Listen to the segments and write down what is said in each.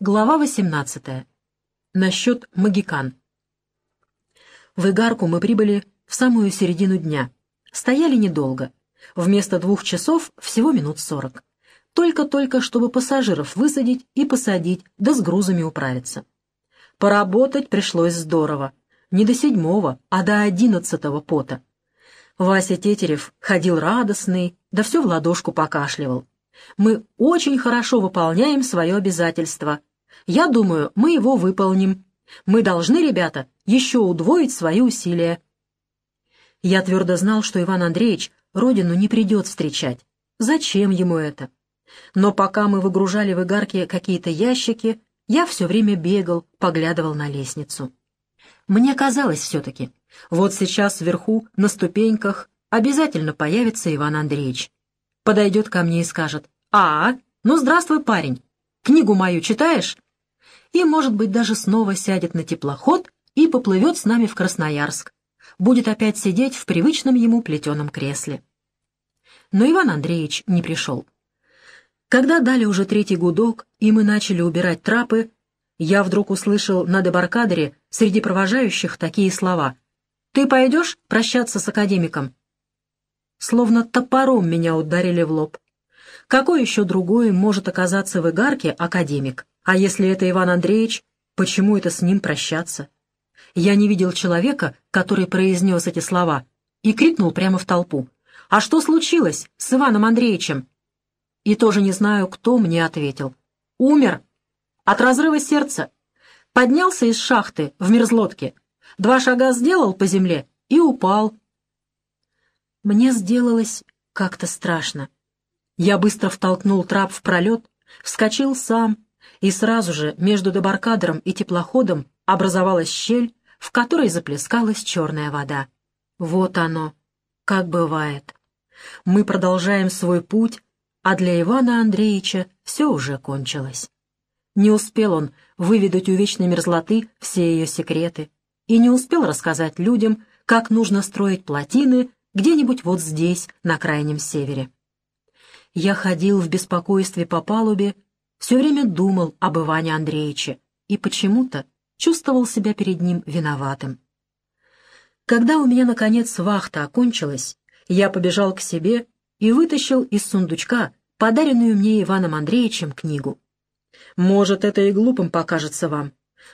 Глава 18. Насчет магикан. В Игарку мы прибыли в самую середину дня. Стояли недолго. Вместо двух часов всего минут сорок. Только-только, чтобы пассажиров высадить и посадить, да с грузами управиться. Поработать пришлось здорово. Не до седьмого, а до одиннадцатого пота. Вася Тетерев ходил радостный, да все в ладошку покашливал. Мы очень хорошо выполняем свое обязательство. Я думаю, мы его выполним. Мы должны, ребята, еще удвоить свои усилия. Я твердо знал, что Иван Андреевич родину не придет встречать. Зачем ему это? Но пока мы выгружали в игарке какие-то ящики, я все время бегал, поглядывал на лестницу. Мне казалось все-таки, вот сейчас вверху, на ступеньках, обязательно появится Иван Андреевич. Подойдет ко мне и скажет, «А, ну здравствуй, парень, книгу мою читаешь?» И, может быть, даже снова сядет на теплоход и поплывет с нами в Красноярск. Будет опять сидеть в привычном ему плетеном кресле. Но Иван Андреевич не пришел. Когда дали уже третий гудок, и мы начали убирать трапы, я вдруг услышал на дебаркадере среди провожающих такие слова. «Ты пойдешь прощаться с академиком?» Словно топором меня ударили в лоб. Какой еще другой может оказаться в Игарке академик? А если это Иван Андреевич, почему это с ним прощаться? Я не видел человека, который произнес эти слова, и крикнул прямо в толпу. «А что случилось с Иваном Андреевичем?» И тоже не знаю, кто мне ответил. «Умер. От разрыва сердца. Поднялся из шахты в мерзлотке. Два шага сделал по земле и упал. Мне сделалось как-то страшно. Я быстро втолкнул трап в пролет, вскочил сам, и сразу же между дебаркадером и теплоходом образовалась щель, в которой заплескалась черная вода. Вот оно, как бывает. Мы продолжаем свой путь, а для Ивана Андреевича все уже кончилось. Не успел он выведать у вечной мерзлоты все ее секреты и не успел рассказать людям, как нужно строить плотины где-нибудь вот здесь, на крайнем севере. Я ходил в беспокойстве по палубе, все время думал об Иване Андреевиче и почему-то чувствовал себя перед ним виноватым. Когда у меня, наконец, вахта окончилась, я побежал к себе и вытащил из сундучка подаренную мне Иваном Андреевичем книгу. Может, это и глупым покажется вам,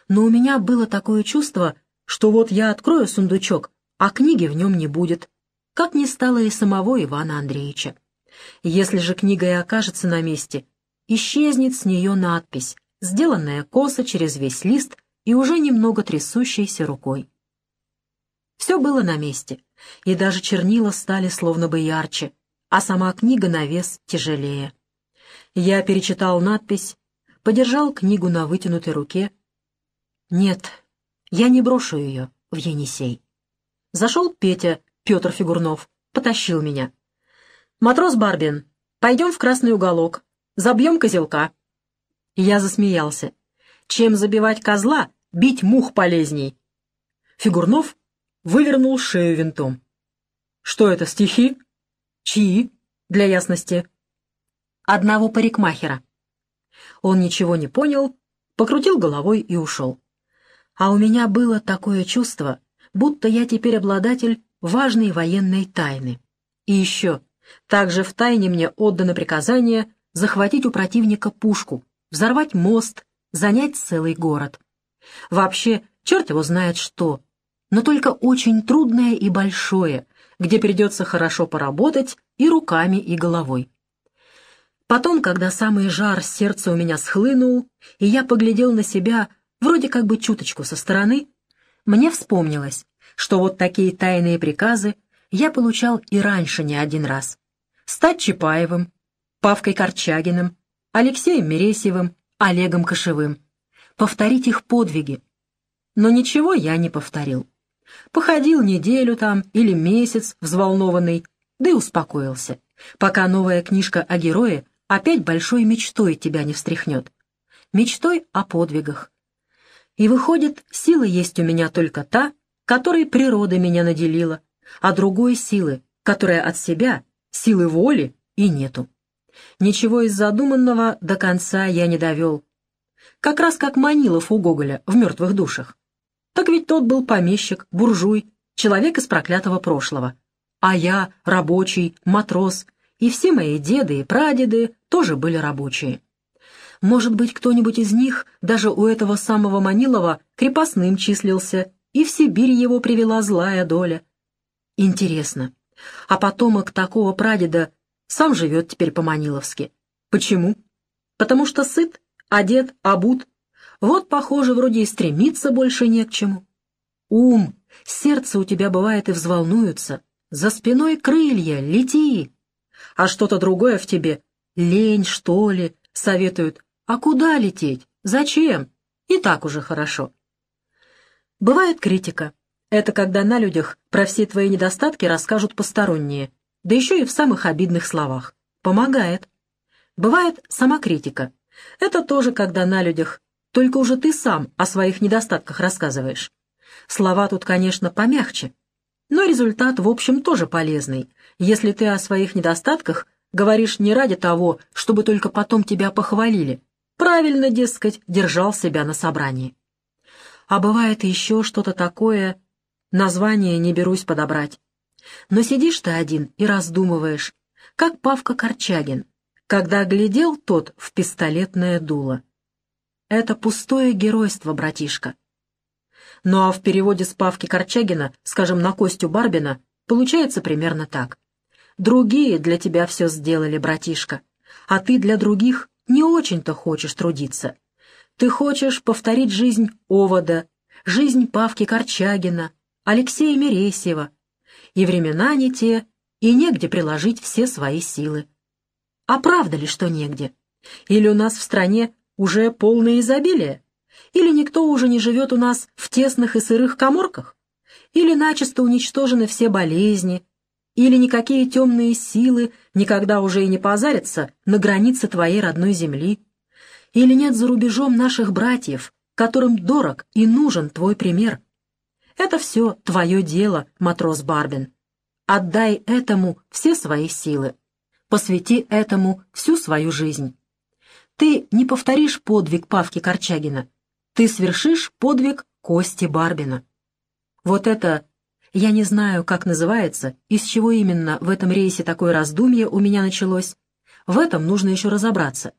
но у меня было такое чувство, что вот я открою сундучок, а книги в нем не будет, как не стало и самого Ивана Андреевича. Если же книга и окажется на месте, исчезнет с нее надпись, сделанная косо через весь лист и уже немного трясущейся рукой. Все было на месте, и даже чернила стали словно бы ярче, а сама книга на вес тяжелее. Я перечитал надпись подержал книгу на вытянутой руке. Нет, я не брошу ее в Енисей. Зашел Петя, Петр Фигурнов, потащил меня. «Матрос Барбин, пойдем в красный уголок, забьем козелка». Я засмеялся. «Чем забивать козла, бить мух полезней». Фигурнов вывернул шею винтом. «Что это, стихи?» «Чьи?» «Для ясности». «Одного парикмахера». Он ничего не понял, покрутил головой и ушел. А у меня было такое чувство, будто я теперь обладатель важной военной тайны. И еще, также в тайне мне отдано приказание захватить у противника пушку, взорвать мост, занять целый город. Вообще, черт его знает что, но только очень трудное и большое, где придется хорошо поработать и руками, и головой. Потом, когда самый жар сердца у меня схлынул, и я поглядел на себя вроде как бы чуточку со стороны, мне вспомнилось, что вот такие тайные приказы я получал и раньше не один раз. Стать Чапаевым, Павкой Корчагиным, Алексеем Мересьевым, Олегом Кошевым. Повторить их подвиги. Но ничего я не повторил. Походил неделю там или месяц взволнованный, да и успокоился, пока новая книжка о герое опять большой мечтой тебя не встряхнет. Мечтой о подвигах. И выходит, сила есть у меня только та, которой природа меня наделила, а другой силы, которая от себя, силы воли, и нету. Ничего из задуманного до конца я не довел. как раз как Манилов у Гоголя в «Мертвых душах». Так ведь тот был помещик, буржуй, человек из проклятого прошлого. А я, рабочий, матрос, и все мои деды и прадеды тоже были рабочие. Может быть, кто-нибудь из них, даже у этого самого Манилова, крепостным числился, и в Сибирь его привела злая доля. Интересно, а потомок такого прадеда сам живет теперь по-маниловски. Почему? Потому что сыт, одет, обут. Вот, похоже, вроде и стремиться больше не к чему. Ум, сердце у тебя бывает и взволнуются. За спиной крылья, лети. А что-то другое в тебе, лень, что ли, советуют. А куда лететь? Зачем? И так уже хорошо. Бывает критика. Это когда на людях про все твои недостатки расскажут посторонние, да еще и в самых обидных словах. Помогает. Бывает самокритика. Это тоже когда на людях, только уже ты сам о своих недостатках рассказываешь. Слова тут, конечно, помягче, но результат, в общем, тоже полезный, если ты о своих недостатках говоришь не ради того, чтобы только потом тебя похвалили. Правильно, дескать, держал себя на собрании. А бывает еще что-то такое, Название не берусь подобрать. Но сидишь ты один и раздумываешь, как Павка Корчагин, когда глядел тот в пистолетное дуло. Это пустое геройство, братишка. Ну а в переводе с Павки Корчагина, скажем, на Костю Барбина, получается примерно так. Другие для тебя все сделали, братишка, а ты для других не очень-то хочешь трудиться. Ты хочешь повторить жизнь Овода, жизнь Павки Корчагина, Алексея Мересьева. И времена не те, и негде приложить все свои силы. А правда ли, что негде? Или у нас в стране уже полное изобилие? Или никто уже не живет у нас в тесных и сырых коморках? Или начисто уничтожены все болезни? Или никакие темные силы никогда уже и не позарятся на границе твоей родной земли? Или нет за рубежом наших братьев, которым дорог и нужен твой пример? Это все твое дело, матрос Барбин. Отдай этому все свои силы. Посвяти этому всю свою жизнь. Ты не повторишь подвиг Павки Корчагина. Ты свершишь подвиг Кости Барбина. Вот это, я не знаю, как называется, из чего именно в этом рейсе такое раздумье у меня началось. В этом нужно еще разобраться.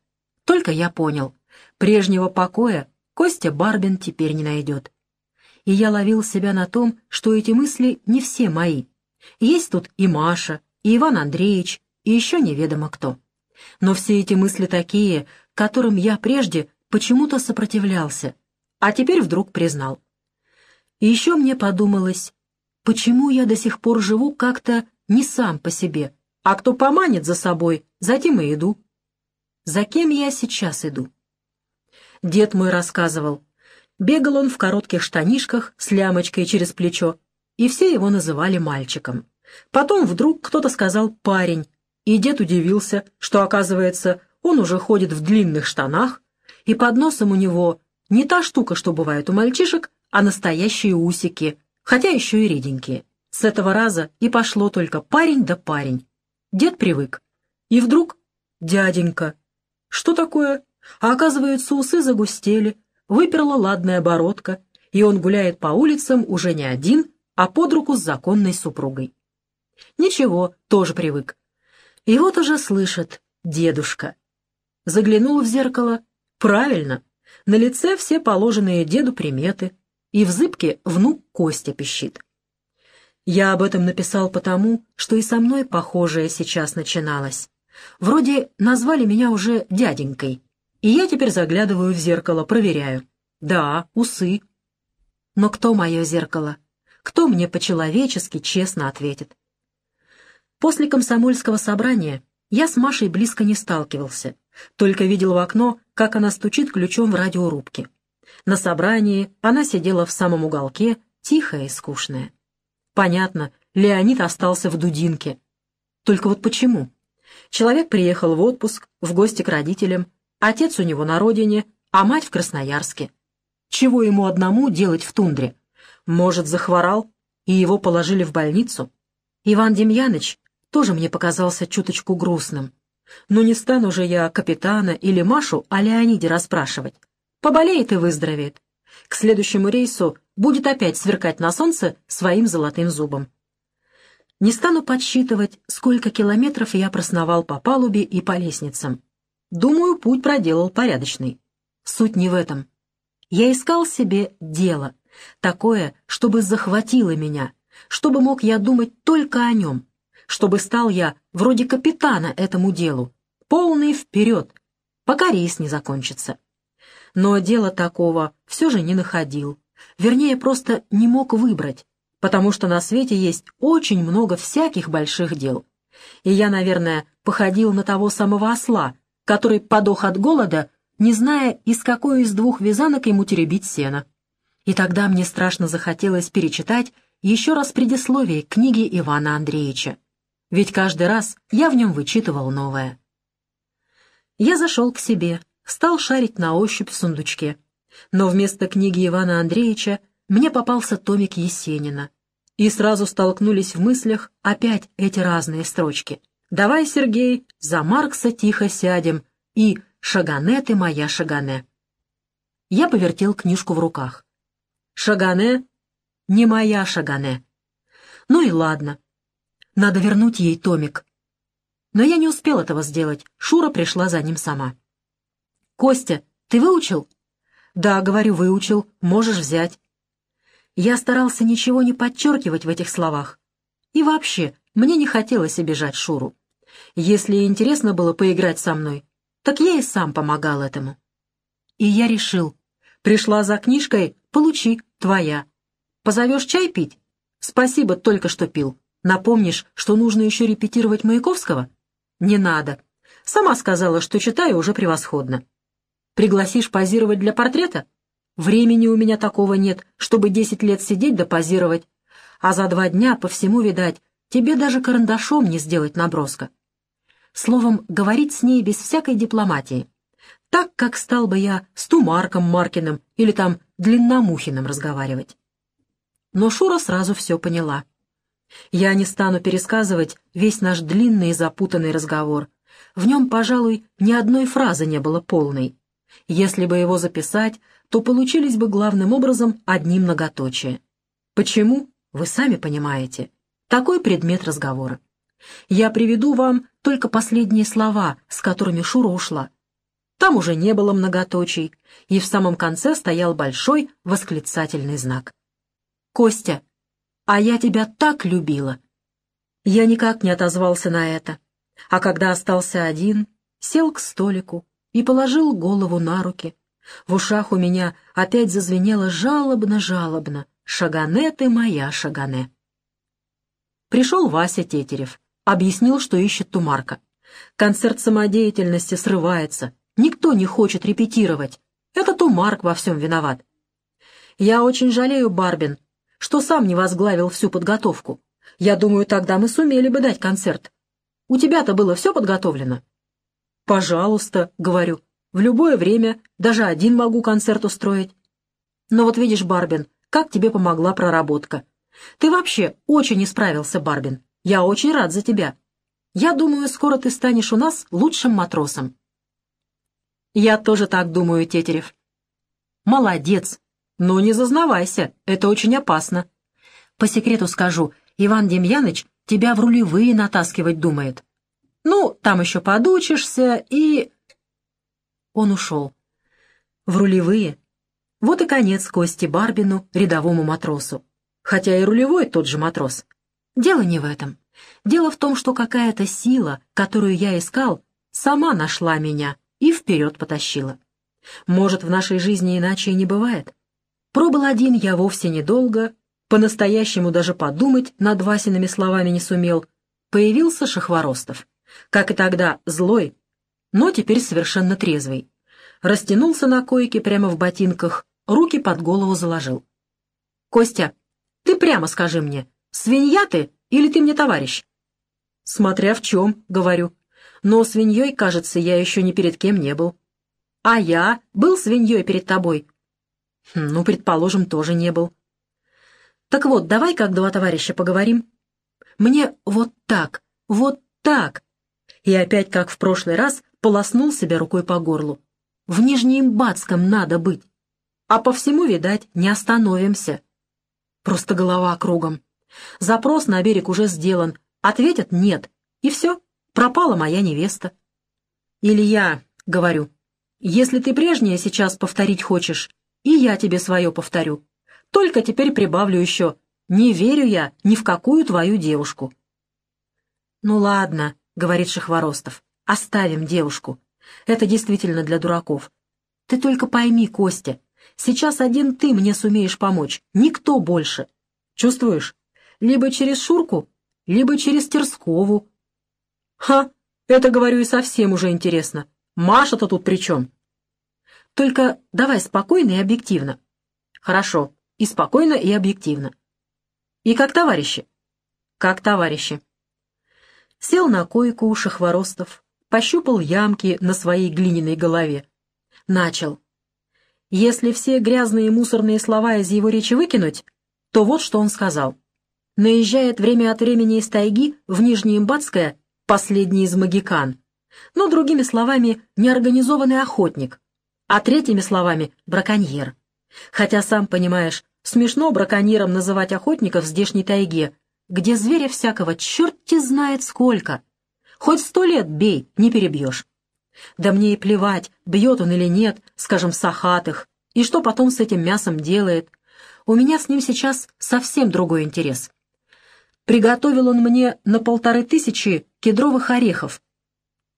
Только я понял, прежнего покоя Костя Барбин теперь не найдет и я ловил себя на том, что эти мысли не все мои. Есть тут и Маша, и Иван Андреевич, и еще неведомо кто. Но все эти мысли такие, которым я прежде почему-то сопротивлялся, а теперь вдруг признал. И еще мне подумалось, почему я до сих пор живу как-то не сам по себе, а кто поманит за собой, затем и иду. За кем я сейчас иду? Дед мой рассказывал, Бегал он в коротких штанишках с лямочкой через плечо, и все его называли мальчиком. Потом вдруг кто-то сказал «парень», и дед удивился, что, оказывается, он уже ходит в длинных штанах, и под носом у него не та штука, что бывает у мальчишек, а настоящие усики, хотя еще и реденькие. С этого раза и пошло только парень да парень. Дед привык. И вдруг «дяденька». Что такое? А оказывается, усы загустели, выперла ладная бородка, и он гуляет по улицам уже не один, а под руку с законной супругой. Ничего, тоже привык. И вот уже слышит «дедушка». Заглянул в зеркало. Правильно, на лице все положенные деду приметы, и в зыбке внук Костя пищит. Я об этом написал потому, что и со мной похожее сейчас начиналось. Вроде назвали меня уже дяденькой, и я теперь заглядываю в зеркало, проверяю. Да, усы. Но кто мое зеркало? Кто мне по-человечески честно ответит? После комсомольского собрания я с Машей близко не сталкивался, только видел в окно, как она стучит ключом в радиорубке. На собрании она сидела в самом уголке, тихая и скучная. Понятно, Леонид остался в Дудинке. Только вот почему? Человек приехал в отпуск, в гости к родителям, Отец у него на родине, а мать в Красноярске. Чего ему одному делать в тундре? Может, захворал, и его положили в больницу? Иван Демьяныч тоже мне показался чуточку грустным. Но не стану же я капитана или Машу о Леониде расспрашивать. Поболеет и выздоровеет. К следующему рейсу будет опять сверкать на солнце своим золотым зубом. Не стану подсчитывать, сколько километров я просновал по палубе и по лестницам. Думаю, путь проделал порядочный. Суть не в этом. Я искал себе дело, такое, чтобы захватило меня, чтобы мог я думать только о нем, чтобы стал я вроде капитана этому делу, полный вперед, пока рейс не закончится. Но дело такого все же не находил, вернее, просто не мог выбрать, потому что на свете есть очень много всяких больших дел. И я, наверное, походил на того самого осла, который подох от голода, не зная, из какой из двух вязанок ему теребить сено. И тогда мне страшно захотелось перечитать еще раз предисловие книги Ивана Андреевича. Ведь каждый раз я в нем вычитывал новое. Я зашел к себе, стал шарить на ощупь в сундучке. Но вместо книги Ивана Андреевича мне попался томик Есенина. И сразу столкнулись в мыслях опять эти разные строчки. «Давай, Сергей, за Маркса тихо сядем» и «Шагане ты моя Шагане». Я повертел книжку в руках. «Шагане не моя Шагане». Ну и ладно. Надо вернуть ей томик. Но я не успел этого сделать. Шура пришла за ним сама. «Костя, ты выучил?» «Да, говорю, выучил. Можешь взять». Я старался ничего не подчеркивать в этих словах. И вообще, мне не хотелось обижать Шуру. Если интересно было поиграть со мной, так я и сам помогал этому. И я решил. Пришла за книжкой, получи, твоя. Позовешь чай пить? Спасибо, только что пил. Напомнишь, что нужно еще репетировать Маяковского? Не надо. Сама сказала, что читаю уже превосходно. Пригласишь позировать для портрета? Времени у меня такого нет, чтобы десять лет сидеть да позировать. А за два дня, по всему, видать, тебе даже карандашом не сделать наброска. Словом, говорить с ней без всякой дипломатии. Так, как стал бы я с Тумарком Маркиным или там Длинномухиным разговаривать. Но Шура сразу все поняла. Я не стану пересказывать весь наш длинный и запутанный разговор. В нем, пожалуй, ни одной фразы не было полной. Если бы его записать, то получились бы главным образом одни многоточия. Почему? Вы сами понимаете. Такой предмет разговора. Я приведу вам только последние слова, с которыми Шура ушла. Там уже не было многоточий, и в самом конце стоял большой восклицательный знак. «Костя, а я тебя так любила!» Я никак не отозвался на это, а когда остался один, сел к столику и положил голову на руки, в ушах у меня опять зазвенело жалобно-жалобно «Шагане ты моя, Шагане». Пришел Вася Тетерев, объяснил, что ищет Тумарка. Концерт самодеятельности срывается, никто не хочет репетировать. Это Тумарк во всем виноват. Я очень жалею, Барбин, что сам не возглавил всю подготовку. Я думаю, тогда мы сумели бы дать концерт. У тебя-то было все подготовлено? «Пожалуйста», — говорю, в любое время даже один могу концерт устроить. Но вот видишь, Барбин, как тебе помогла проработка. Ты вообще очень исправился, Барбин. Я очень рад за тебя. Я думаю, скоро ты станешь у нас лучшим матросом. Я тоже так думаю, Тетерев. Молодец. Но не зазнавайся, это очень опасно. По секрету скажу, Иван Демьяныч тебя в рулевые натаскивать думает. Ну, там еще подучишься и... Он ушел. В рулевые. Вот и конец Кости Барбину, рядовому матросу. Хотя и рулевой тот же матрос. Дело не в этом. Дело в том, что какая-то сила, которую я искал, сама нашла меня и вперед потащила. Может, в нашей жизни иначе и не бывает. Пробыл один я вовсе недолго, по-настоящему даже подумать над Васиными словами не сумел. Появился Шахворостов. Как и тогда, злой, но теперь совершенно трезвый. Растянулся на койке прямо в ботинках, руки под голову заложил. «Костя, ты прямо скажи мне, свинья ты или ты мне товарищ?» «Смотря в чем», — говорю. «Но свиньей, кажется, я еще ни перед кем не был». «А я был свиньей перед тобой?» хм, «Ну, предположим, тоже не был». «Так вот, давай как два товарища поговорим. Мне вот так, вот так». И опять, как в прошлый раз, полоснул себя рукой по горлу. в Нижнеимбатском надо быть. А по всему, видать, не остановимся. Просто голова кругом. Запрос на берег уже сделан. Ответят «нет». И все, пропала моя невеста. Илья, говорю, если ты прежнее сейчас повторить хочешь, и я тебе свое повторю. Только теперь прибавлю еще. Не верю я ни в какую твою девушку. Ну ладно, говорит Шахворостов, оставим девушку. Это действительно для дураков. Ты только пойми, Костя, сейчас один ты мне сумеешь помочь, никто больше. Чувствуешь? Либо через Шурку, либо через Терскову. Ха, это, говорю, и совсем уже интересно. Маша-то тут при чем? Только давай спокойно и объективно. Хорошо, и спокойно, и объективно. И как товарищи? Как товарищи. Сел на койку у Шахворостов, пощупал ямки на своей глиняной голове. Начал. Если все грязные мусорные слова из его речи выкинуть, то вот что он сказал. Наезжает время от времени из тайги в Нижнеимбатское последний из магикан. Но, другими словами, неорганизованный охотник, а третьими словами — браконьер. Хотя, сам понимаешь, смешно браконьером называть охотников в здешней тайге, где зверя всякого черти знает сколько. Хоть сто лет бей, не перебьешь. Да мне и плевать, бьет он или нет, скажем, сахатых, и что потом с этим мясом делает. У меня с ним сейчас совсем другой интерес. Приготовил он мне на полторы тысячи кедровых орехов.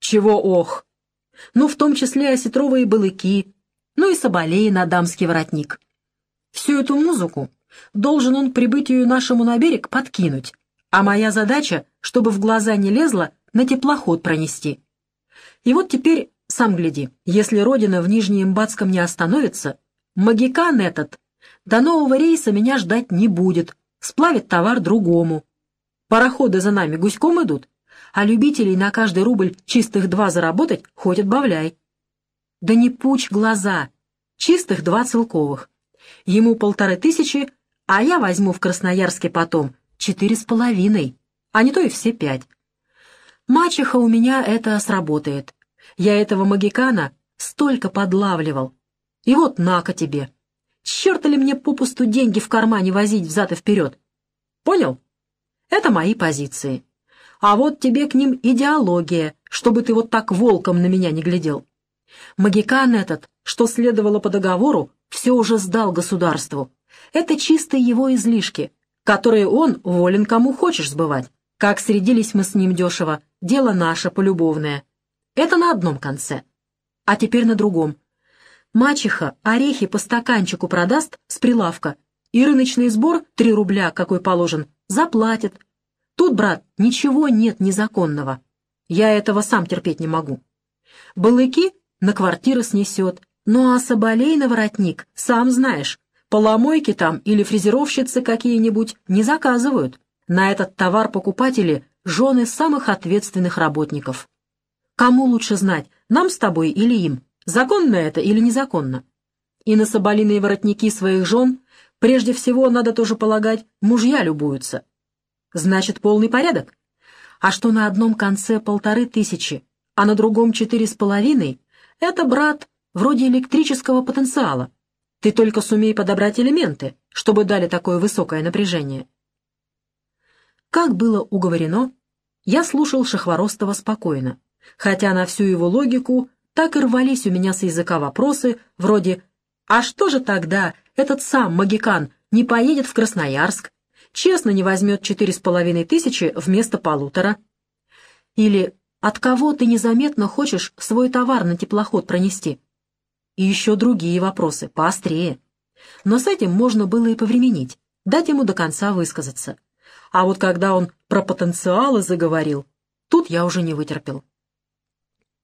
Чего ох! Ну, в том числе осетровые балыки, ну и соболеи на дамский воротник. Всю эту музыку должен он прибытию нашему на берег подкинуть, а моя задача, чтобы в глаза не лезло, на теплоход пронести. И вот теперь, сам гляди, если родина в Нижнеимбатском не остановится, магикан этот до нового рейса меня ждать не будет, сплавит товар другому. Пароходы за нами гуськом идут, а любителей на каждый рубль чистых два заработать хоть отбавляй. Да не пучь глаза, чистых два целковых. Ему полторы тысячи, а я возьму в Красноярске потом четыре с половиной, а не то и все пять. Мачеха у меня это сработает. Я этого магикана столько подлавливал. И вот на-ка тебе. Черт ли мне попусту деньги в кармане возить взад и вперед? Понял? Это мои позиции. А вот тебе к ним идеология, чтобы ты вот так волком на меня не глядел. Магикан этот, что следовало по договору, все уже сдал государству. Это чистые его излишки, которые он волен кому хочешь сбывать. Как средились мы с ним дешево, дело наше, полюбовное. Это на одном конце. А теперь на другом. Мачеха орехи по стаканчику продаст с прилавка, и рыночный сбор, три рубля, какой положен, заплатит. Тут, брат, ничего нет незаконного. Я этого сам терпеть не могу. Балыки на квартиры снесет, ну а соболей на воротник, сам знаешь, поломойки там или фрезеровщицы какие-нибудь не заказывают. На этот товар покупатели — жены самых ответственных работников. Кому лучше знать, нам с тобой или им, законно это или незаконно? И на соболиные воротники своих жен прежде всего, надо тоже полагать, мужья любуются. Значит, полный порядок. А что на одном конце полторы тысячи, а на другом четыре с половиной, это, брат, вроде электрического потенциала. Ты только сумей подобрать элементы, чтобы дали такое высокое напряжение. Как было уговорено, я слушал Шахворостова спокойно, хотя на всю его логику так и рвались у меня с языка вопросы вроде «А что же тогда этот сам Магикан не поедет в Красноярск? Честно не возьмет четыре с половиной тысячи вместо полутора?» Или «От кого ты незаметно хочешь свой товар на теплоход пронести?» И еще другие вопросы, поострее. Но с этим можно было и повременить, дать ему до конца высказаться. А вот когда он про потенциалы заговорил, тут я уже не вытерпел.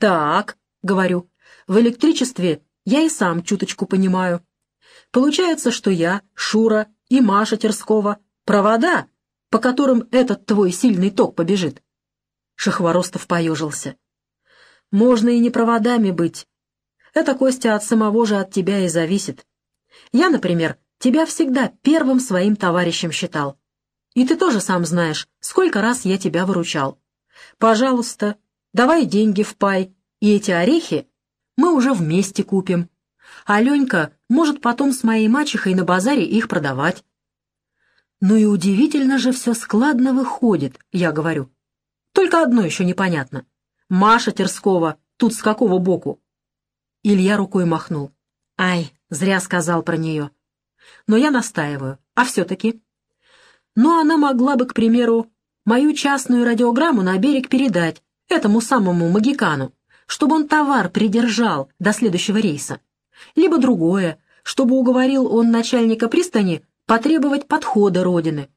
«Так», — говорю, — «в электричестве я и сам чуточку понимаю. Получается, что я, Шура и Маша Терскова — провода, по которым этот твой сильный ток побежит». Шахворостов поежился. «Можно и не проводами быть. Это, Костя, от самого же от тебя и зависит. Я, например, тебя всегда первым своим товарищем считал. И ты тоже сам знаешь, сколько раз я тебя выручал. Пожалуйста, давай деньги в пай, и эти орехи мы уже вместе купим. А Ленька может потом с моей мачехой на базаре их продавать. Ну и удивительно же все складно выходит, я говорю. Только одно еще непонятно. Маша Терскова тут с какого боку? Илья рукой махнул. Ай, зря сказал про нее. Но я настаиваю. А все-таки? Ну, она могла бы, к примеру, мою частную радиограмму на берег передать этому самому Магикану, чтобы он товар придержал до следующего рейса. Либо другое, чтобы уговорил он начальника пристани потребовать подхода Родины.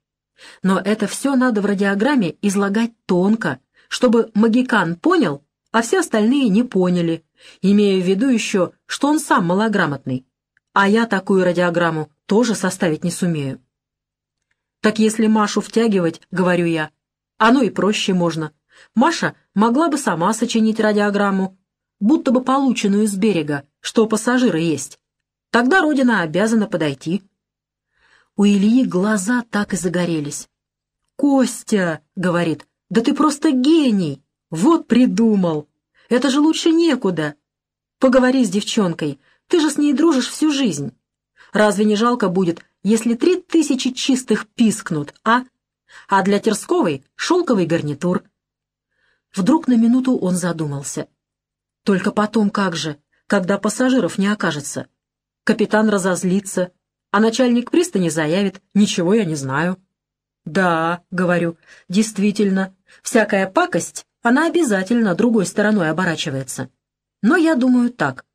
Но это все надо в радиограмме излагать тонко, чтобы Магикан понял, а все остальные не поняли, имея в виду еще, что он сам малограмотный. А я такую радиограмму тоже составить не сумею. Так если Машу втягивать, говорю я, оно и проще можно. Маша могла бы сама сочинить радиограмму, будто бы полученную с берега, что у пассажира есть. Тогда Родина обязана подойти. У Ильи глаза так и загорелись. «Костя!» — говорит. «Да ты просто гений! Вот придумал! Это же лучше некуда! Поговори с девчонкой, ты же с ней дружишь всю жизнь. Разве не жалко будет, если три тысячи чистых пискнут, а? А для Терсковой — шелковый гарнитур». Вдруг на минуту он задумался. «Только потом как же, когда пассажиров не окажется? Капитан разозлится, а начальник пристани заявит, ничего я не знаю. Да, говорю, действительно, всякая пакость, она обязательно другой стороной оборачивается. Но я думаю так.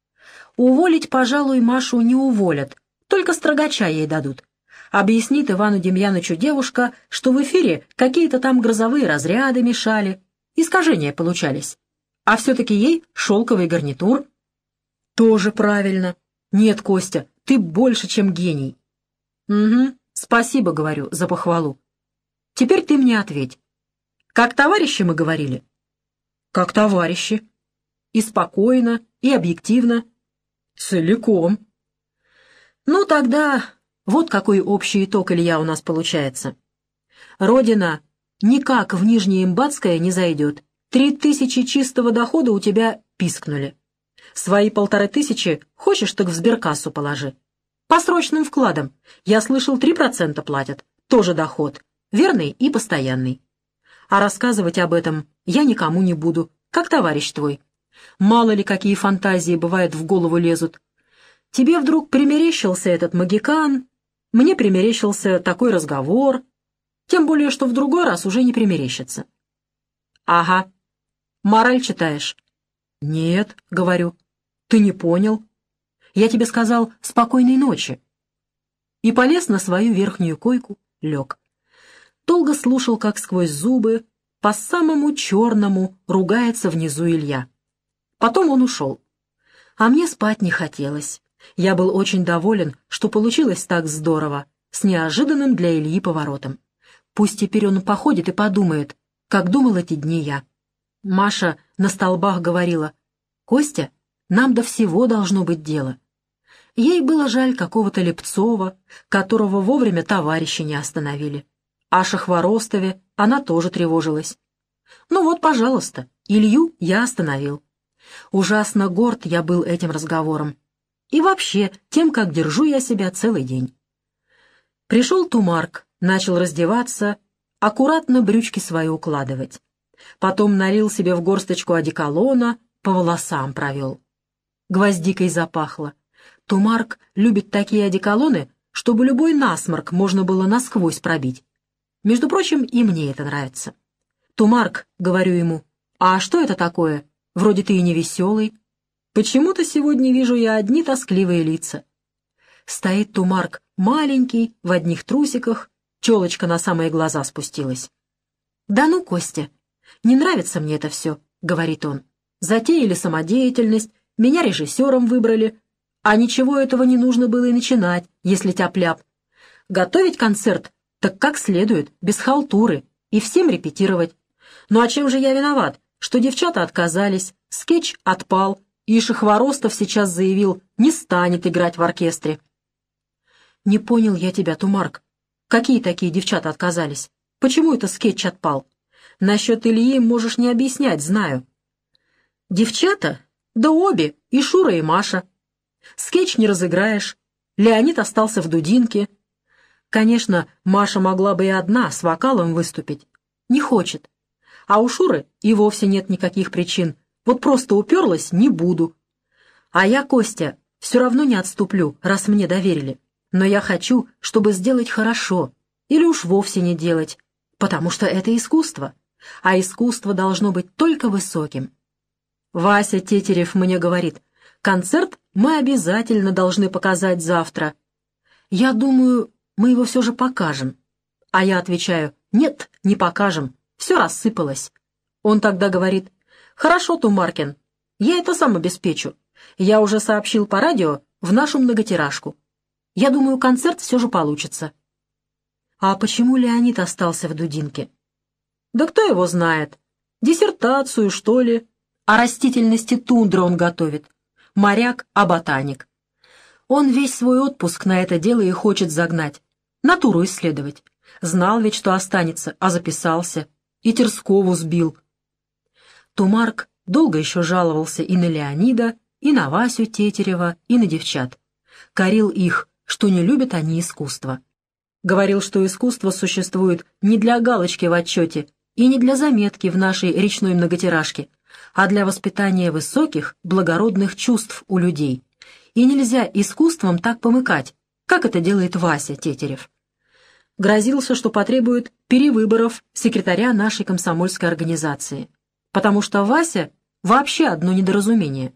Уволить, пожалуй, Машу не уволят, только строгача ей дадут. Объяснит Ивану Демьяновичу девушка, что в эфире какие-то там грозовые разряды мешали, искажения получались. А все-таки ей шелковый гарнитур. Тоже правильно. Нет, Костя, ты больше, чем гений. Угу, спасибо, говорю, за похвалу. Теперь ты мне ответь. Как товарищи мы говорили? Как товарищи. И спокойно, и объективно. Целиком. Ну, тогда вот какой общий итог, Илья, у нас получается. Родина никак в Нижнее Имбатское не зайдет. Три тысячи чистого дохода у тебя пискнули. Свои полторы тысячи хочешь, так в сберкассу положи. По срочным вкладам. Я слышал, три процента платят. Тоже доход. Верный и постоянный. А рассказывать об этом я никому не буду, как товарищ твой. Мало ли какие фантазии, бывает, в голову лезут. Тебе вдруг примерещился этот магикан, мне примерещился такой разговор, тем более, что в другой раз уже не примерещится. Ага. Мораль читаешь? «Нет», — говорю, — «ты не понял. Я тебе сказал «спокойной ночи». И полез на свою верхнюю койку, лег. Долго слушал, как сквозь зубы, по самому черному ругается внизу Илья. Потом он ушел. А мне спать не хотелось. Я был очень доволен, что получилось так здорово, с неожиданным для Ильи поворотом. Пусть теперь он походит и подумает, как думал эти дни я. Маша на столбах говорила, «Костя, нам до всего должно быть дело». Ей было жаль какого-то Лепцова, которого вовремя товарищи не остановили. О Шахворостове она тоже тревожилась. Ну вот, пожалуйста, Илью я остановил. Ужасно горд я был этим разговором. И вообще тем, как держу я себя целый день. Пришел Тумарк, начал раздеваться, аккуратно брючки свои укладывать. Потом налил себе в горсточку одеколона, по волосам провел. Гвоздикой запахло. Тумарк любит такие одеколоны, чтобы любой насморк можно было насквозь пробить. Между прочим, и мне это нравится. «Тумарк», — говорю ему, — «а что это такое? Вроде ты и не веселый. Почему-то сегодня вижу я одни тоскливые лица». Стоит Тумарк, маленький, в одних трусиках, челочка на самые глаза спустилась. «Да ну, Костя, «Не нравится мне это все», — говорит он. «Затеяли самодеятельность, меня режиссером выбрали, а ничего этого не нужно было и начинать, если тяп-ляп. Готовить концерт так как следует, без халтуры, и всем репетировать. Ну а чем же я виноват, что девчата отказались, скетч отпал, и Шахворостов сейчас заявил, не станет играть в оркестре. Не понял я тебя, Тумарк. Какие такие девчата отказались? Почему это скетч отпал? Насчет Ильи можешь не объяснять, знаю. Девчата, Да обе, и Шура, и Маша. Скетч не разыграешь. Леонид остался в дудинке. Конечно, Маша могла бы и одна с вокалом выступить. Не хочет. А у Шуры и вовсе нет никаких причин. Вот просто уперлась — не буду. А я, Костя, все равно не отступлю, раз мне доверили. Но я хочу, чтобы сделать хорошо, или уж вовсе не делать, потому что это искусство, а искусство должно быть только высоким. Вася Тетерев мне говорит, концерт мы обязательно должны показать завтра. Я думаю, мы его все же покажем. А я отвечаю, нет, не покажем, все рассыпалось. Он тогда говорит, хорошо, Тумаркин, я это сам обеспечу. Я уже сообщил по радио в нашу многотиражку. Я думаю, концерт все же получится. А почему Леонид остался в Дудинке? Да кто его знает? Диссертацию, что ли? О растительности тундры он готовит. Моряк, а ботаник. Он весь свой отпуск на это дело и хочет загнать. Натуру исследовать. Знал ведь, что останется, а записался. И Терскову сбил. Тумарк долго еще жаловался и на Леонида, и на Васю Тетерева, и на девчат. Корил их, что не любят они искусство. Говорил, что искусство существует не для галочки в отчете и не для заметки в нашей речной многотиражке, а для воспитания высоких, благородных чувств у людей. И нельзя искусством так помыкать, как это делает Вася Тетерев. Грозился, что потребует перевыборов секретаря нашей комсомольской организации, потому что Вася вообще одно недоразумение.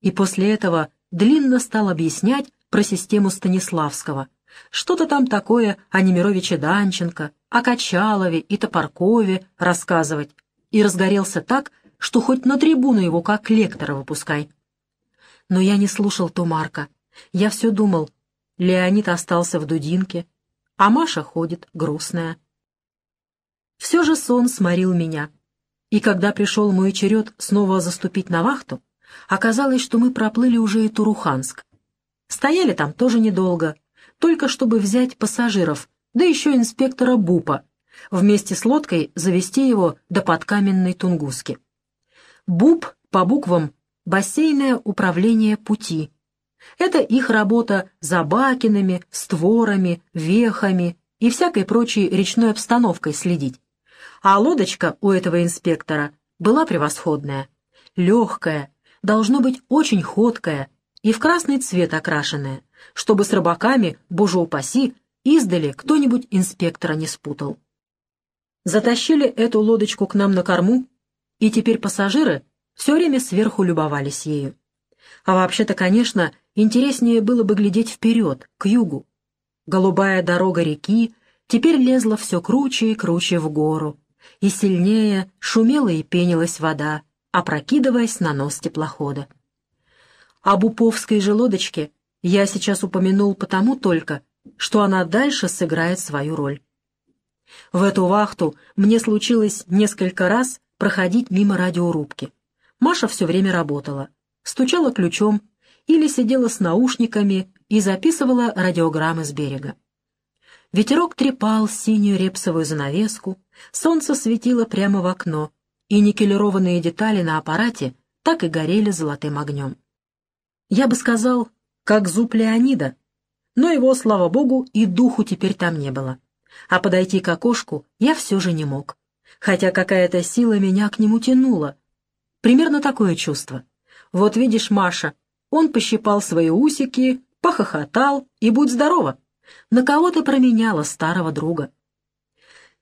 И после этого длинно стал объяснять про систему Станиславского, что-то там такое о Немировиче Данченко, о Качалове и Топоркове рассказывать, и разгорелся так, что хоть на трибуну его как лектора выпускай. Но я не слушал Тумарка. Я все думал, Леонид остался в Дудинке, а Маша ходит, грустная. Все же сон сморил меня. И когда пришел мой черед снова заступить на вахту, оказалось, что мы проплыли уже и Туруханск. Стояли там тоже недолго, только чтобы взять пассажиров, да еще инспектора Бупа, вместе с лодкой завести его до подкаменной Тунгуски. БУП по буквам «Бассейное управление пути». Это их работа за бакинами, створами, вехами и всякой прочей речной обстановкой следить. А лодочка у этого инспектора была превосходная, легкая, должно быть очень ходкая и в красный цвет окрашенная, чтобы с рыбаками, боже упаси, издали кто-нибудь инспектора не спутал. Затащили эту лодочку к нам на корму и теперь пассажиры все время сверху любовались ею. А вообще-то, конечно, интереснее было бы глядеть вперед, к югу. Голубая дорога реки теперь лезла все круче и круче в гору, и сильнее шумела и пенилась вода, опрокидываясь на нос теплохода. Об уповской же лодочке я сейчас упомянул потому только, что она дальше сыграет свою роль. В эту вахту мне случилось несколько раз проходить мимо радиорубки. Маша все время работала, стучала ключом или сидела с наушниками и записывала радиограммы с берега. Ветерок трепал синюю репсовую занавеску, солнце светило прямо в окно, и никелированные детали на аппарате так и горели золотым огнем. Я бы сказал, как зуб Леонида, но его, слава богу, и духу теперь там не было. А подойти к окошку я все же не мог хотя какая-то сила меня к нему тянула. Примерно такое чувство. Вот видишь, Маша, он пощипал свои усики, похохотал, и будь здорова. На кого ты променяла старого друга?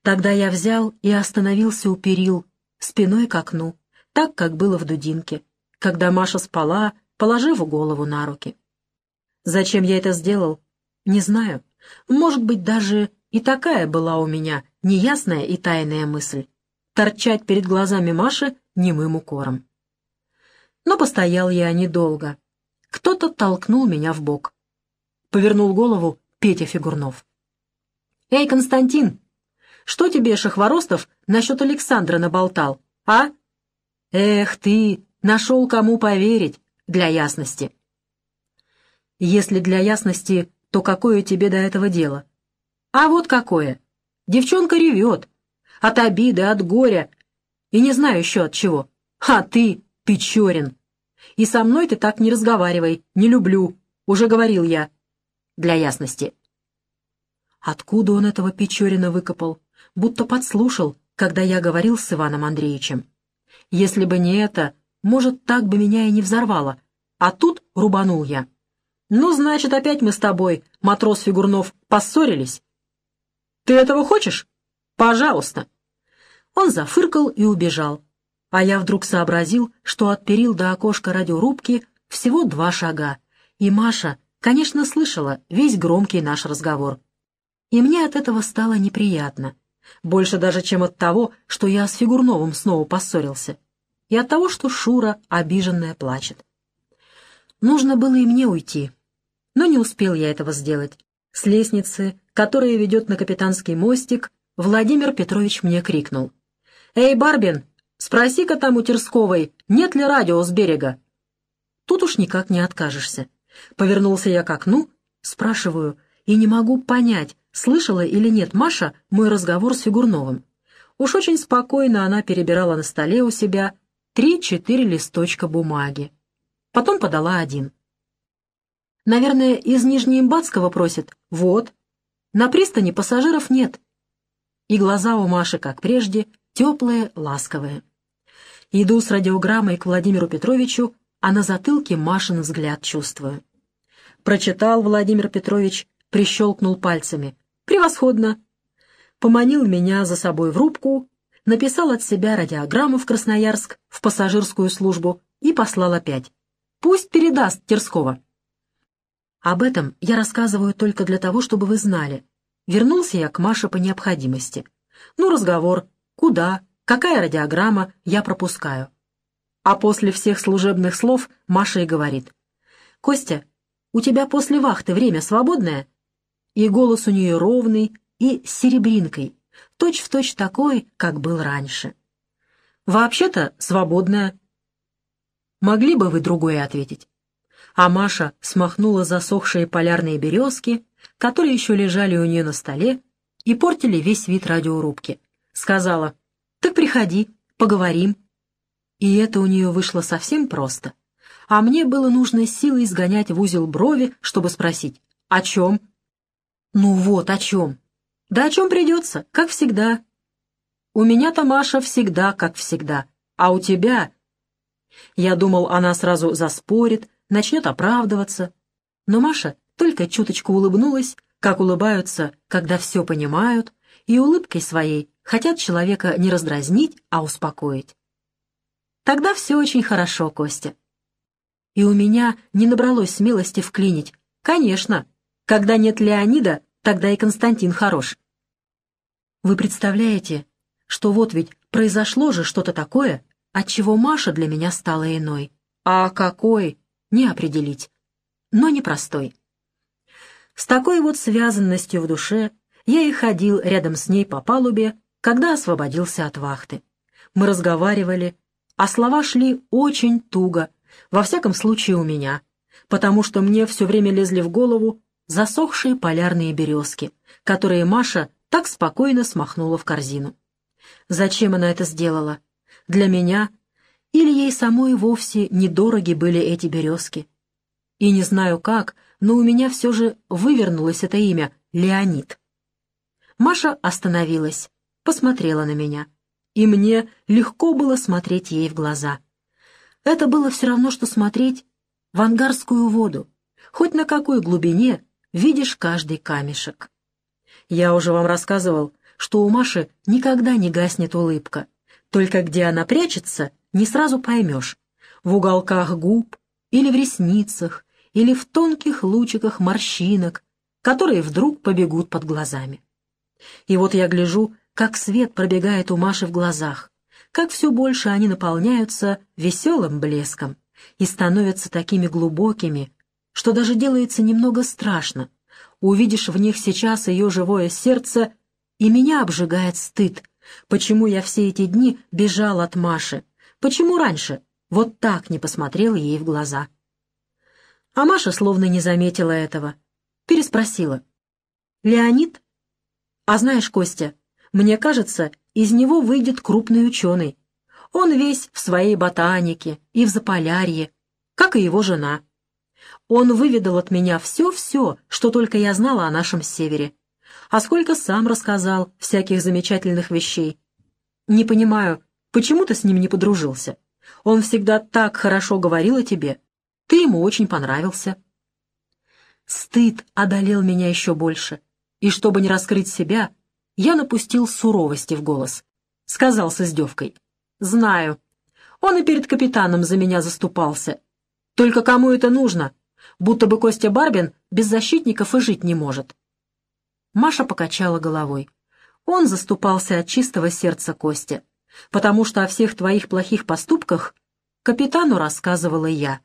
Тогда я взял и остановился у перил, спиной к окну, так, как было в Дудинке, когда Маша спала, положив голову на руки. Зачем я это сделал? Не знаю. Может быть, даже и такая была у меня неясная и тайная мысль — торчать перед глазами Маши немым укором. Но постоял я недолго. Кто-то толкнул меня в бок. Повернул голову Петя Фигурнов. «Эй, Константин, что тебе, Шахворостов, насчет Александра наболтал, а? Эх ты, нашел кому поверить, для ясности». «Если для ясности, то какое тебе до этого дело?» А вот какое. Девчонка ревет. От обиды, от горя. И не знаю еще от чего. А ты, Печорин. И со мной ты так не разговаривай, не люблю, уже говорил я. Для ясности. Откуда он этого Печорина выкопал? Будто подслушал, когда я говорил с Иваном Андреевичем. Если бы не это, может, так бы меня и не взорвало. А тут рубанул я. Ну, значит, опять мы с тобой, матрос Фигурнов, поссорились. Ты этого хочешь? Пожалуйста. Он зафыркал и убежал. А я вдруг сообразил, что от перил до окошка радиорубки всего два шага. И Маша, конечно, слышала весь громкий наш разговор. И мне от этого стало неприятно. Больше даже, чем от того, что я с Фигурновым снова поссорился. И от того, что Шура, обиженная, плачет. Нужно было и мне уйти. Но не успел я этого сделать. С лестницы, которая ведет на капитанский мостик, Владимир Петрович мне крикнул. «Эй, Барбин, спроси-ка там у Терсковой, нет ли радио с берега?» Тут уж никак не откажешься. Повернулся я к окну, спрашиваю, и не могу понять, слышала или нет Маша мой разговор с Фигурновым. Уж очень спокойно она перебирала на столе у себя три-четыре листочка бумаги. Потом подала один. «Наверное, из Нижнеимбатского просит. Вот. На пристани пассажиров нет». И глаза у Маши, как прежде, теплые, ласковые. Иду с радиограммой к Владимиру Петровичу, а на затылке Машин взгляд чувствую. Прочитал Владимир Петрович, прищелкнул пальцами. «Превосходно!» Поманил меня за собой в рубку, написал от себя радиограмму в Красноярск, в пассажирскую службу и послал опять. «Пусть передаст Терского». Об этом я рассказываю только для того, чтобы вы знали. Вернулся я к Маше по необходимости. Ну, разговор, куда, какая радиограмма, я пропускаю. А после всех служебных слов Маша и говорит. «Костя, у тебя после вахты время свободное?» и голос у нее ровный и серебринкой, точь-в-точь точь такой, как был раньше. «Вообще-то свободная». Могли бы вы другое ответить? А Маша смахнула засохшие полярные березки, которые еще лежали у нее на столе и портили весь вид радиорубки. Сказала, «Так приходи, поговорим». И это у нее вышло совсем просто. А мне было нужно силой изгонять в узел брови, чтобы спросить, «О чем?» Ну вот, о чем. Да о чем придется, как всегда. У меня-то, Маша, всегда как всегда. А у тебя... Я думал, она сразу заспорит, начнет оправдываться. Но Маша только чуточку улыбнулась, как улыбаются, когда все понимают, и улыбкой своей хотят человека не раздразнить, а успокоить. Тогда все очень хорошо, Костя. И у меня не набралось смелости вклинить. Конечно, когда нет Леонида, тогда и Константин хорош. Вы представляете, что вот ведь произошло же что-то такое, от чего Маша для меня стала иной. А какой, не определить, но непростой. С такой вот связанностью в душе я и ходил рядом с ней по палубе, когда освободился от вахты. Мы разговаривали, а слова шли очень туго, во всяком случае у меня, потому что мне все время лезли в голову засохшие полярные березки, которые Маша так спокойно смахнула в корзину. Зачем она это сделала? Для меня? Или ей самой вовсе недороги были эти березки? И не знаю как, но у меня все же вывернулось это имя — Леонид. Маша остановилась, посмотрела на меня, и мне легко было смотреть ей в глаза. Это было все равно, что смотреть в ангарскую воду, хоть на какой глубине видишь каждый камешек. Я уже вам рассказывал, что у Маши никогда не гаснет улыбка. Только где она прячется, не сразу поймешь. В уголках губ, или в ресницах, или в тонких лучиках морщинок, которые вдруг побегут под глазами. И вот я гляжу, как свет пробегает у Маши в глазах, как все больше они наполняются веселым блеском и становятся такими глубокими, что даже делается немного страшно. Увидишь в них сейчас ее живое сердце, и меня обжигает стыд. Почему я все эти дни бежал от Маши? Почему раньше вот так не посмотрел ей в глаза? А Маша словно не заметила этого. Переспросила. «Леонид? А знаешь, Костя, мне кажется, из него выйдет крупный ученый. Он весь в своей ботанике и в Заполярье, как и его жена. Он выведал от меня все-все, что только я знала о нашем севере. А сколько сам рассказал всяких замечательных вещей. Не понимаю, почему ты с ним не подружился? Он всегда так хорошо говорил о тебе. Ты ему очень понравился. Стыд одолел меня еще больше, и чтобы не раскрыть себя, я напустил суровости в голос. Сказал с издевкой. «Знаю. Он и перед капитаном за меня заступался. Только кому это нужно? Будто бы Костя Барбин без защитников и жить не может». Маша покачала головой. Он заступался от чистого сердца Костя, потому что о всех твоих плохих поступках капитану рассказывала я.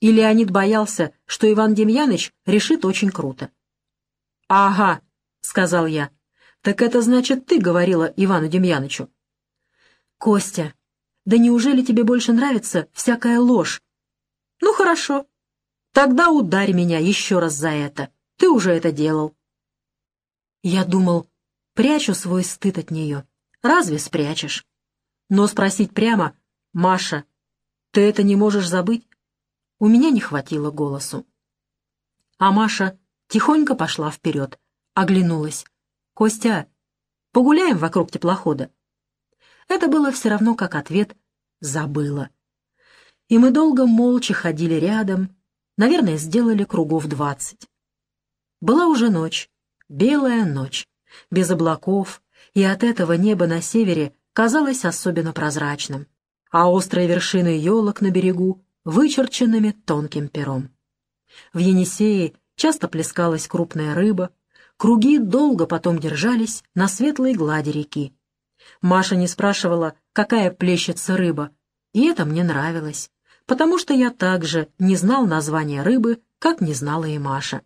И Леонид боялся, что Иван Демьяныч решит очень круто. «Ага», — сказал я, — «так это значит, ты говорила Ивану Демьянычу». «Костя, да неужели тебе больше нравится всякая ложь?» «Ну, хорошо. Тогда ударь меня еще раз за это. Ты уже это делал». Я думал, прячу свой стыд от нее. Разве спрячешь? Но спросить прямо, «Маша, ты это не можешь забыть?» У меня не хватило голосу. А Маша тихонько пошла вперед, оглянулась. «Костя, погуляем вокруг теплохода?» Это было все равно как ответ «забыла». И мы долго молча ходили рядом, наверное, сделали кругов двадцать. Была уже ночь, белая ночь, без облаков, и от этого небо на севере казалось особенно прозрачным, а острые вершины елок на берегу вычерченными тонким пером. В Енисее часто плескалась крупная рыба, круги долго потом держались на светлой глади реки. Маша не спрашивала, какая плещется рыба, и это мне нравилось, потому что я также не знал названия рыбы, как не знала и Маша.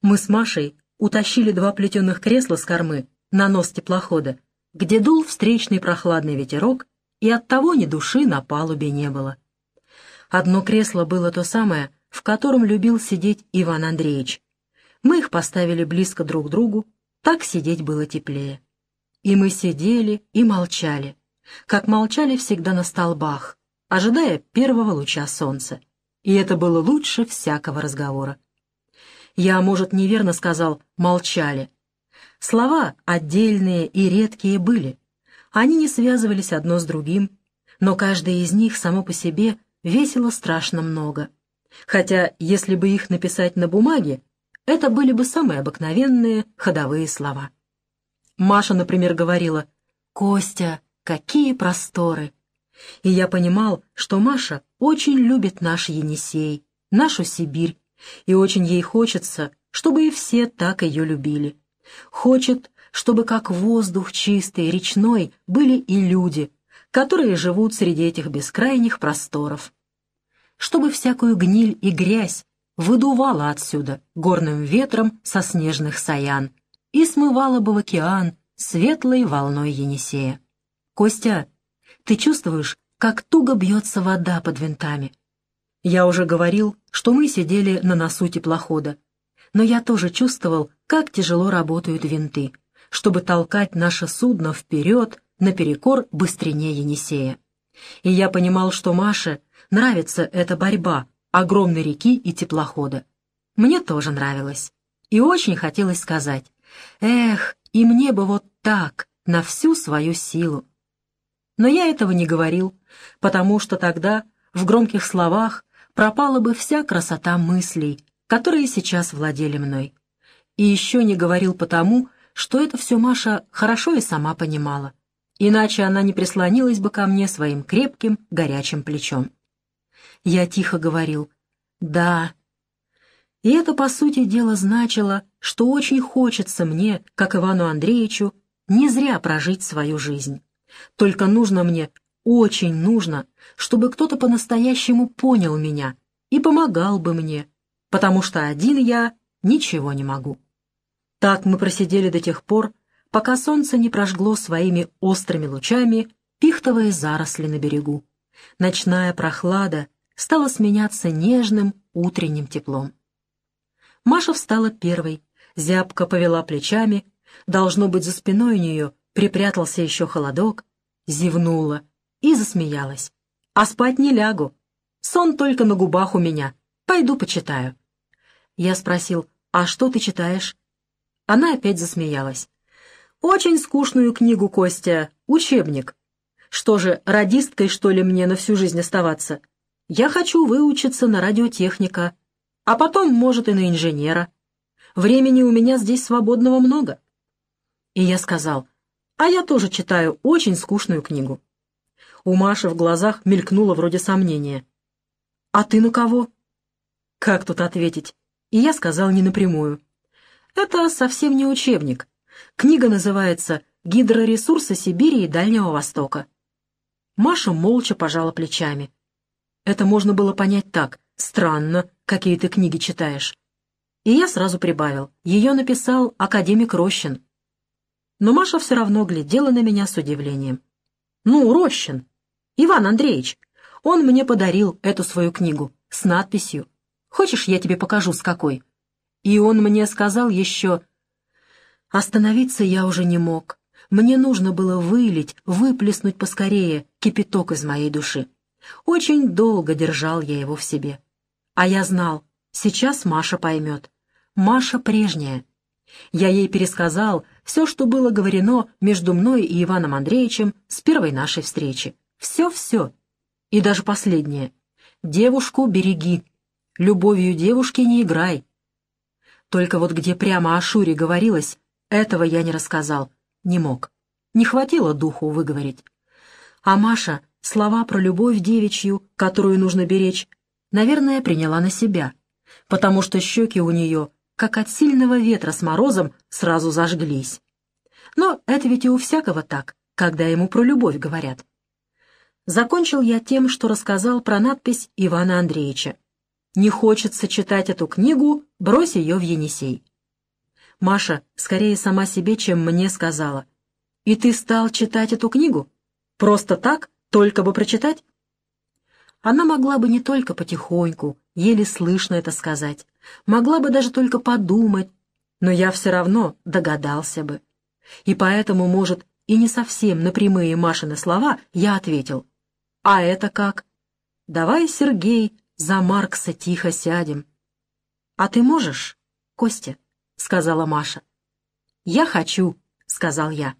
Мы с Машей утащили два плетеных кресла с кормы на нос теплохода, где дул встречный прохладный ветерок, и оттого ни души на палубе не было. Одно кресло было то самое, в котором любил сидеть Иван Андреевич. Мы их поставили близко друг к другу, так сидеть было теплее. И мы сидели и молчали, как молчали всегда на столбах, ожидая первого луча солнца. И это было лучше всякого разговора. Я, может, неверно сказал «молчали». Слова отдельные и редкие были. Они не связывались одно с другим, но каждое из них само по себе весело страшно много. Хотя, если бы их написать на бумаге, это были бы самые обыкновенные ходовые слова. Маша, например, говорила «Костя, какие просторы!» И я понимал, что Маша очень любит наш Енисей, нашу Сибирь, и очень ей хочется, чтобы и все так ее любили. Хочет, чтобы как воздух чистый, речной, были и люди, которые живут среди этих бескрайних просторов. Чтобы всякую гниль и грязь выдувала отсюда горным ветром со снежных саян и смывала бы в океан светлой волной Енисея. «Костя, ты чувствуешь, как туго бьется вода под винтами?» Я уже говорил, что мы сидели на носу теплохода, но я тоже чувствовал, как тяжело работают винты, чтобы толкать наше судно вперед наперекор быстрине Енисея. И я понимал, что Маше нравится эта борьба огромной реки и теплохода. Мне тоже нравилось. И очень хотелось сказать, «Эх, и мне бы вот так, на всю свою силу». Но я этого не говорил, потому что тогда в громких словах пропала бы вся красота мыслей, которые сейчас владели мной. И еще не говорил потому, что это все Маша хорошо и сама понимала иначе она не прислонилась бы ко мне своим крепким, горячим плечом. Я тихо говорил «Да». И это, по сути дела, значило, что очень хочется мне, как Ивану Андреевичу, не зря прожить свою жизнь. Только нужно мне, очень нужно, чтобы кто-то по-настоящему понял меня и помогал бы мне, потому что один я ничего не могу. Так мы просидели до тех пор, пока солнце не прожгло своими острыми лучами пихтовые заросли на берегу. Ночная прохлада стала сменяться нежным утренним теплом. Маша встала первой, зябко повела плечами, должно быть, за спиной у нее припрятался еще холодок, зевнула и засмеялась. «А спать не лягу. Сон только на губах у меня. Пойду почитаю». Я спросил, «А что ты читаешь?» Она опять засмеялась. «Очень скучную книгу, Костя, учебник. Что же, радисткой, что ли, мне на всю жизнь оставаться? Я хочу выучиться на радиотехника, а потом, может, и на инженера. Времени у меня здесь свободного много». И я сказал, «А я тоже читаю очень скучную книгу». У Маши в глазах мелькнуло вроде сомнения. «А ты на кого?» Как тут ответить? И я сказал не напрямую. Это совсем не учебник. Книга называется «Гидроресурсы Сибири и Дальнего Востока». Маша молча пожала плечами. Это можно было понять так. Странно, какие ты книги читаешь. И я сразу прибавил. Ее написал академик Рощин. Но Маша все равно глядела на меня с удивлением. «Ну, Рощин! Иван Андреевич! Он мне подарил эту свою книгу с надписью Хочешь, я тебе покажу, с какой?» И он мне сказал еще... Остановиться я уже не мог. Мне нужно было вылить, выплеснуть поскорее кипяток из моей души. Очень долго держал я его в себе. А я знал, сейчас Маша поймет. Маша прежняя. Я ей пересказал все, что было говорено между мной и Иваном Андреевичем с первой нашей встречи. Все-все. И даже последнее. «Девушку береги, Любовью девушки не играй. Только вот где прямо о Шуре говорилось, этого я не рассказал, не мог. Не хватило духу выговорить. А Маша слова про любовь девичью, которую нужно беречь, наверное, приняла на себя, потому что щеки у нее, как от сильного ветра с морозом, сразу зажглись. Но это ведь и у всякого так, когда ему про любовь говорят. Закончил я тем, что рассказал про надпись Ивана Андреевича. Не хочется читать эту книгу, брось ее в Енисей. Маша скорее сама себе, чем мне сказала. И ты стал читать эту книгу? Просто так, только бы прочитать? Она могла бы не только потихоньку, еле слышно это сказать, могла бы даже только подумать, но я все равно догадался бы. И поэтому, может, и не совсем на прямые Машины слова я ответил. «А это как?» «Давай, Сергей, за Маркса тихо сядем. — А ты можешь, Костя? — сказала Маша. — Я хочу, — сказал я.